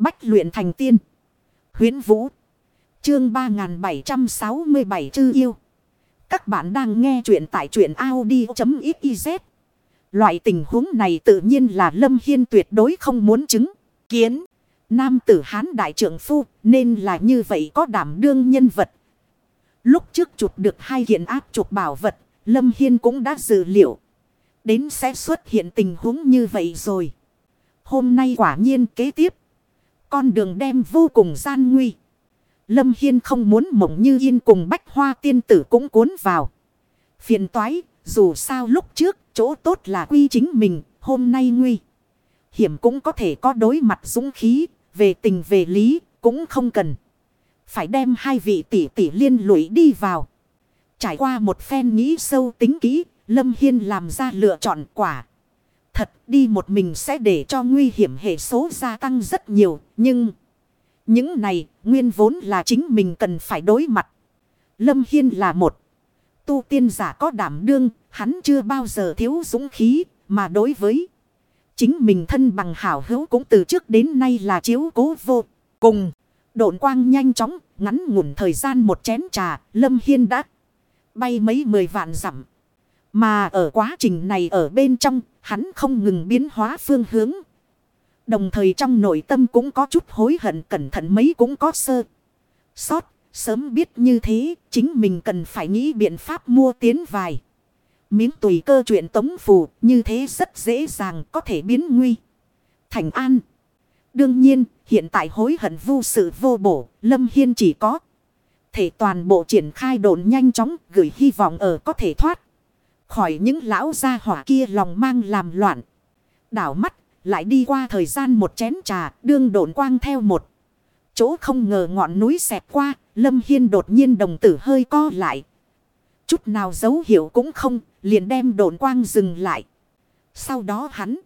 Bách luyện thành tiên. huyễn Vũ. Chương 3767 chư yêu. Các bạn đang nghe truyện tại truyện Audi.xyz. Loại tình huống này tự nhiên là Lâm Hiên tuyệt đối không muốn chứng. Kiến. Nam tử Hán đại trưởng phu, nên là như vậy có đảm đương nhân vật. Lúc trước chụp được hai kiện áp chụp bảo vật. Lâm Hiên cũng đã dự liệu. Đến sẽ xuất hiện tình huống như vậy rồi. Hôm nay quả nhiên kế tiếp. Con đường đem vô cùng gian nguy. Lâm Hiên không muốn mộng như yên cùng bách hoa tiên tử cũng cuốn vào. Phiền toái, dù sao lúc trước chỗ tốt là quy chính mình, hôm nay nguy. Hiểm cũng có thể có đối mặt dũng khí, về tình về lý, cũng không cần. Phải đem hai vị tỷ tỷ liên lụy đi vào. Trải qua một phen nghĩ sâu tính kỹ, Lâm Hiên làm ra lựa chọn quả. Thật, đi một mình sẽ để cho nguy hiểm hệ số gia tăng rất nhiều. Nhưng những này nguyên vốn là chính mình cần phải đối mặt. Lâm Hiên là một tu tiên giả có đảm đương. Hắn chưa bao giờ thiếu dũng khí, mà đối với chính mình thân bằng hảo hữu cũng từ trước đến nay là chiếu cố vô cùng. Độn quang nhanh chóng, ngắn ngủn thời gian một chén trà, Lâm Hiên đã bay mấy mười vạn dặm mà ở quá trình này ở bên trong, hắn không ngừng biến hóa phương hướng. Đồng thời trong nội tâm cũng có chút hối hận cẩn thận mấy cũng có sơ. Sót, sớm biết như thế, chính mình cần phải nghĩ biện pháp mua tiến vài. Miếng tùy cơ chuyện tống phù, như thế rất dễ dàng có thể biến nguy. Thành an. Đương nhiên, hiện tại hối hận vô sự vô bổ, Lâm Hiên chỉ có. Thể toàn bộ triển khai đồn nhanh chóng, gửi hy vọng ở có thể thoát khỏi những lão gia hỏa kia lòng mang làm loạn. Đảo mắt, lại đi qua thời gian một chén trà, đương độn quang theo một. Chỗ không ngờ ngọn núi xẹp qua, Lâm Hiên đột nhiên đồng tử hơi co lại. Chút nào dấu hiệu cũng không, liền đem độn quang dừng lại. Sau đó hắn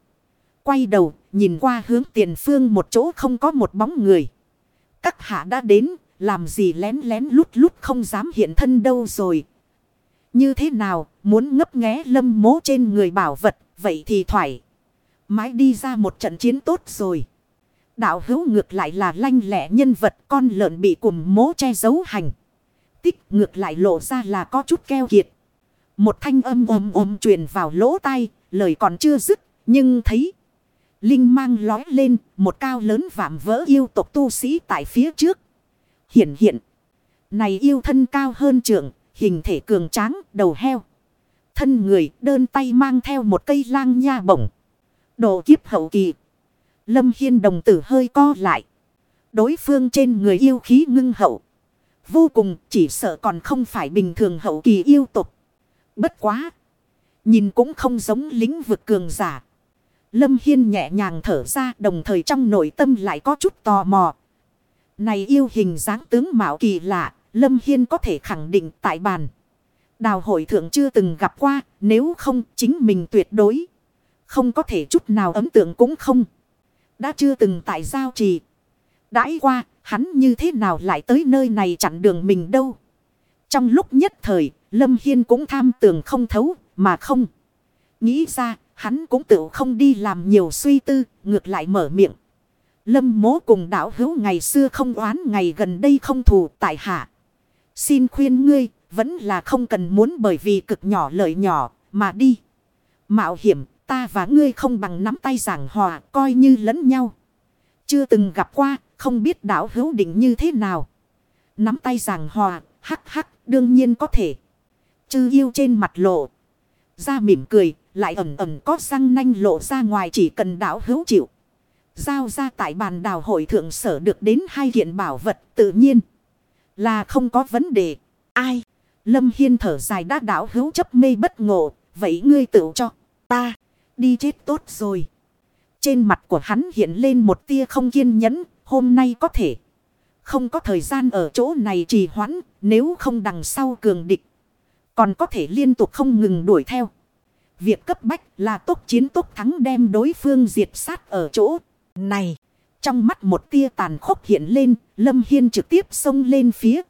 quay đầu, nhìn qua hướng tiền phương một chỗ không có một bóng người. Các hạ đã đến, làm gì lén lén lút lút không dám hiện thân đâu rồi, như thế nào, muốn ngấp nghé lâm mố trên người bảo vật, vậy thì thoải. mãi đi ra một trận chiến tốt rồi. Đạo hữu ngược lại là lanh lẹ nhân vật con lợn bị cùng mố che giấu hành. Tích ngược lại lộ ra là có chút keo kiệt. Một thanh âm ôm ôm truyền vào lỗ tai, lời còn chưa dứt, nhưng thấy. Linh mang lói lên, một cao lớn vạm vỡ yêu tộc tu sĩ tại phía trước. Hiện hiện. Này yêu thân cao hơn trưởng, hình thể cường tráng, đầu heo. Thân người đơn tay mang theo một cây lang nha bổng. Đồ kiếp hậu kỳ. Lâm Hiên đồng tử hơi co lại. Đối phương trên người yêu khí ngưng hậu. Vô cùng chỉ sợ còn không phải bình thường hậu kỳ yêu tục. Bất quá. Nhìn cũng không giống lĩnh vực cường giả. Lâm Hiên nhẹ nhàng thở ra đồng thời trong nội tâm lại có chút tò mò. Này yêu hình dáng tướng mạo kỳ lạ, Lâm Hiên có thể khẳng định tại bàn. Đào hội thượng chưa từng gặp qua, nếu không chính mình tuyệt đối. Không có thể chút nào ấm tượng cũng không. Đã chưa từng tại giao trì. Đãi qua, hắn như thế nào lại tới nơi này chặn đường mình đâu. Trong lúc nhất thời, Lâm Hiên cũng tham tưởng không thấu, mà không. Nghĩ ra, hắn cũng tự không đi làm nhiều suy tư, ngược lại mở miệng. Lâm mố cùng đảo hữu ngày xưa không oán ngày gần đây không thù tại hạ. Xin khuyên ngươi, vẫn là không cần muốn bởi vì cực nhỏ lợi nhỏ, mà đi. Mạo hiểm, ta và ngươi không bằng nắm tay giảng hòa, coi như lẫn nhau. Chưa từng gặp qua, không biết đảo hữu định như thế nào. Nắm tay giảng hòa, hắc hắc, đương nhiên có thể. Chư yêu trên mặt lộ. Ra mỉm cười, lại ẩm ẩm có răng nanh lộ ra ngoài chỉ cần đảo hữu chịu. Giao ra tại bàn đào hội thượng sở được đến hai kiện bảo vật tự nhiên. Là không có vấn đề. Ai? Lâm Hiên thở dài đã đảo hữu chấp mê bất ngộ. Vậy ngươi tự cho. Ta. Đi chết tốt rồi. Trên mặt của hắn hiện lên một tia không kiên nhẫn. Hôm nay có thể. Không có thời gian ở chỗ này trì hoãn. Nếu không đằng sau cường địch. Còn có thể liên tục không ngừng đuổi theo. Việc cấp bách là tốc chiến tốc thắng đem đối phương diệt sát ở chỗ này. Trong mắt một tia tàn khốc hiện lên, Lâm Hiên trực tiếp xông lên phía.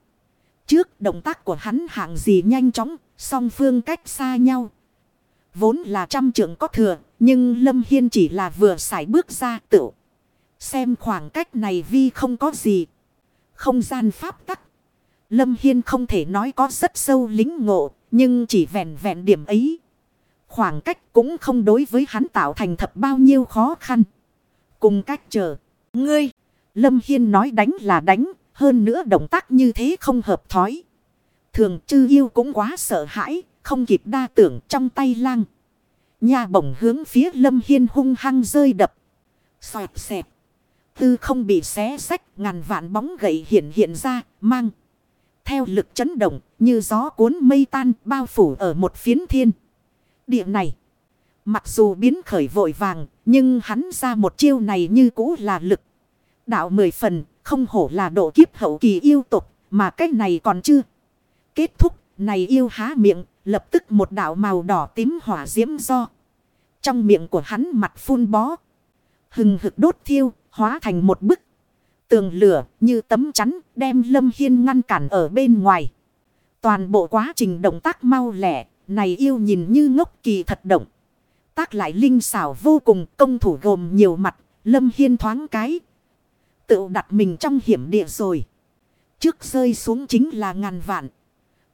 Trước động tác của hắn hạng gì nhanh chóng, song phương cách xa nhau. Vốn là trăm trưởng có thừa, nhưng Lâm Hiên chỉ là vừa xài bước ra tự. Xem khoảng cách này vi không có gì. Không gian pháp tắc. Lâm Hiên không thể nói có rất sâu lính ngộ. Nhưng chỉ vẹn vẹn điểm ấy. Khoảng cách cũng không đối với hắn tạo thành thập bao nhiêu khó khăn. Cùng cách chờ. Ngươi. Lâm Hiên nói đánh là đánh. Hơn nữa động tác như thế không hợp thói. Thường chư yêu cũng quá sợ hãi. Không kịp đa tưởng trong tay lang. Nhà bổng hướng phía Lâm Hiên hung hăng rơi đập. Xoẹt xẹt. Tư không bị xé sách, ngàn vạn bóng gậy hiện hiện ra, mang. Theo lực chấn động, như gió cuốn mây tan, bao phủ ở một phiến thiên. Địa này. Mặc dù biến khởi vội vàng nhưng hắn ra một chiêu này như cũ là lực. Đạo mười phần không hổ là độ kiếp hậu kỳ yêu tục mà cách này còn chưa. Kết thúc này yêu há miệng lập tức một đạo màu đỏ tím hỏa diễm do. Trong miệng của hắn mặt phun bó. Hừng hực đốt thiêu hóa thành một bức. Tường lửa như tấm chắn đem Lâm Hiên ngăn cản ở bên ngoài. Toàn bộ quá trình động tác mau lẻ, này yêu nhìn như ngốc kỳ thật động. Tác lại linh xảo vô cùng công thủ gồm nhiều mặt, Lâm Hiên thoáng cái. Tự đặt mình trong hiểm địa rồi. Trước rơi xuống chính là ngàn vạn.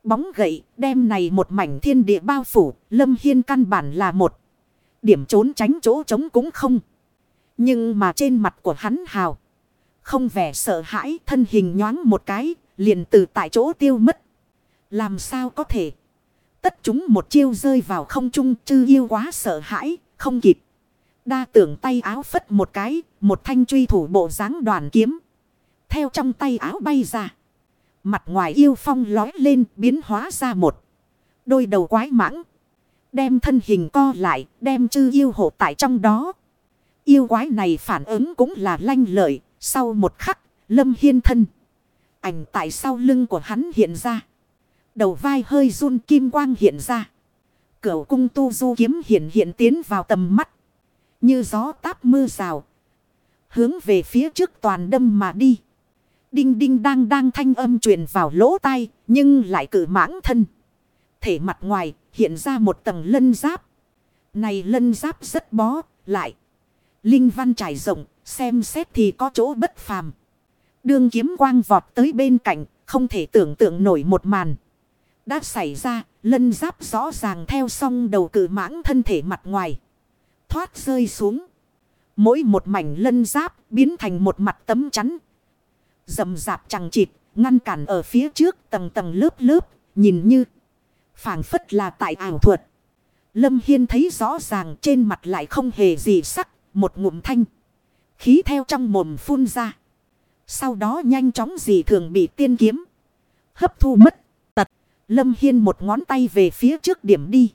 Bóng gậy đem này một mảnh thiên địa bao phủ, Lâm Hiên căn bản là một. Điểm trốn tránh chỗ trống cũng không. Nhưng mà trên mặt của hắn hào. Không vẻ sợ hãi thân hình nhoáng một cái. Liền từ tại chỗ tiêu mất. Làm sao có thể. Tất chúng một chiêu rơi vào không trung chư yêu quá sợ hãi. Không kịp. Đa tưởng tay áo phất một cái. Một thanh truy thủ bộ dáng đoàn kiếm. Theo trong tay áo bay ra. Mặt ngoài yêu phong lói lên biến hóa ra một. Đôi đầu quái mãng. Đem thân hình co lại. Đem chư yêu hộ tại trong đó. Yêu quái này phản ứng cũng là lanh lợi. Sau một khắc, lâm hiên thân. Ảnh tại sau lưng của hắn hiện ra. Đầu vai hơi run kim quang hiện ra. Cửu cung tu du kiếm hiện hiện tiến vào tầm mắt. Như gió táp mưa rào. Hướng về phía trước toàn đâm mà đi. Đinh đinh đang đang thanh âm truyền vào lỗ tai. Nhưng lại cử mãng thân. Thể mặt ngoài hiện ra một tầng lân giáp. Này lân giáp rất bó lại. Linh văn trải rộng, xem xét thì có chỗ bất phàm. Đương kiếm quang vọt tới bên cạnh, không thể tưởng tượng nổi một màn. Đã xảy ra, lân giáp rõ ràng theo song đầu cử mãng thân thể mặt ngoài. Thoát rơi xuống. Mỗi một mảnh lân giáp biến thành một mặt tấm chắn. Dầm dạp chẳng chịt, ngăn cản ở phía trước tầng tầng lớp lớp, nhìn như phảng phất là tại ảo thuật. Lâm Hiên thấy rõ ràng trên mặt lại không hề gì sắc, một ngụm thanh. Khí theo trong mồm phun ra. Sau đó nhanh chóng dị thường bị tiên kiếm. Hấp thu mất. Lâm Hiên một ngón tay về phía trước điểm đi.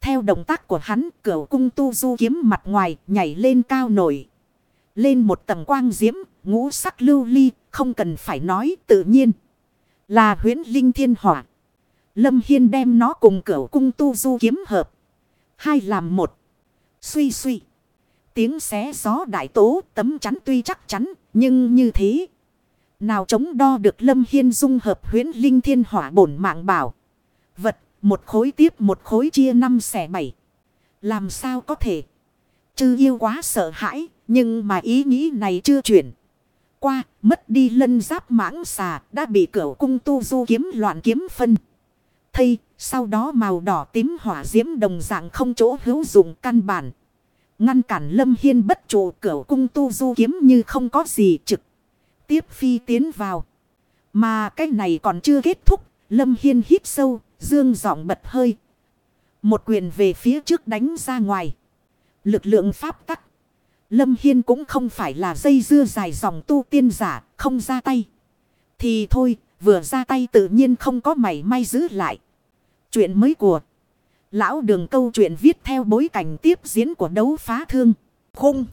Theo động tác của hắn, cửu cung tu du kiếm mặt ngoài nhảy lên cao nổi. Lên một tầng quang diễm, ngũ sắc lưu ly, không cần phải nói tự nhiên. Là huyến linh thiên hỏa. Lâm Hiên đem nó cùng cửu cung tu du kiếm hợp. Hai làm một. Suy suy. Tiếng xé gió đại tố tấm chắn tuy chắc chắn nhưng như thế. Nào chống đo được lâm hiên dung hợp huyến linh thiên hỏa bổn mạng bảo. Vật, một khối tiếp một khối chia năm xẻ bảy. Làm sao có thể. Chư yêu quá sợ hãi, nhưng mà ý nghĩ này chưa chuyển. Qua, mất đi lân giáp mãng xà, đã bị cửa cung tu du kiếm loạn kiếm phân. Thây, sau đó màu đỏ tím hỏa diễm đồng dạng không chỗ hữu dụng căn bản. Ngăn cản Lâm Hiên bất trụ cửa cung tu du kiếm như không có gì trực trực. Tiếp phi tiến vào. Mà cái này còn chưa kết thúc. Lâm Hiên hít sâu, dương giọng bật hơi. Một quyền về phía trước đánh ra ngoài. Lực lượng pháp tắc. Lâm Hiên cũng không phải là dây dưa dài dòng tu tiên giả, không ra tay. Thì thôi, vừa ra tay tự nhiên không có mảy may giữ lại. Chuyện mới của Lão đường câu chuyện viết theo bối cảnh tiếp diễn của đấu phá thương. Khung.